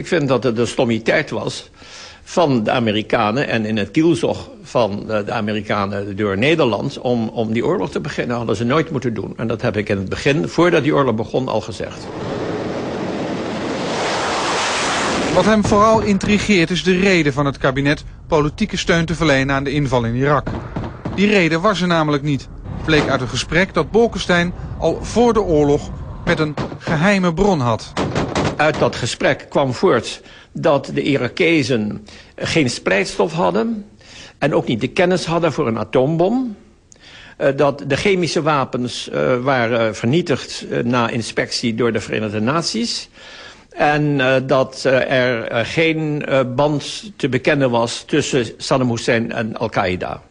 Ik vind dat het een stommiteit was van de Amerikanen en in het kielzog van de Amerikanen door Nederland om, om die oorlog te beginnen. hadden ze nooit moeten doen. En dat heb ik in het begin, voordat die oorlog begon, al gezegd. Wat hem vooral intrigeert is de reden van het kabinet politieke steun te verlenen aan de inval in Irak. Die reden was er namelijk niet. Bleek uit een gesprek dat Bolkestein al voor de oorlog met een geheime bron had. Uit dat gesprek kwam voort dat de Irakezen geen spreidstof hadden... en ook niet de kennis hadden voor een atoombom. Uh, dat de chemische wapens uh, waren vernietigd uh, na inspectie door de Verenigde Naties... En dat er geen band te bekennen was tussen Saddam Hussein en Al-Qaeda.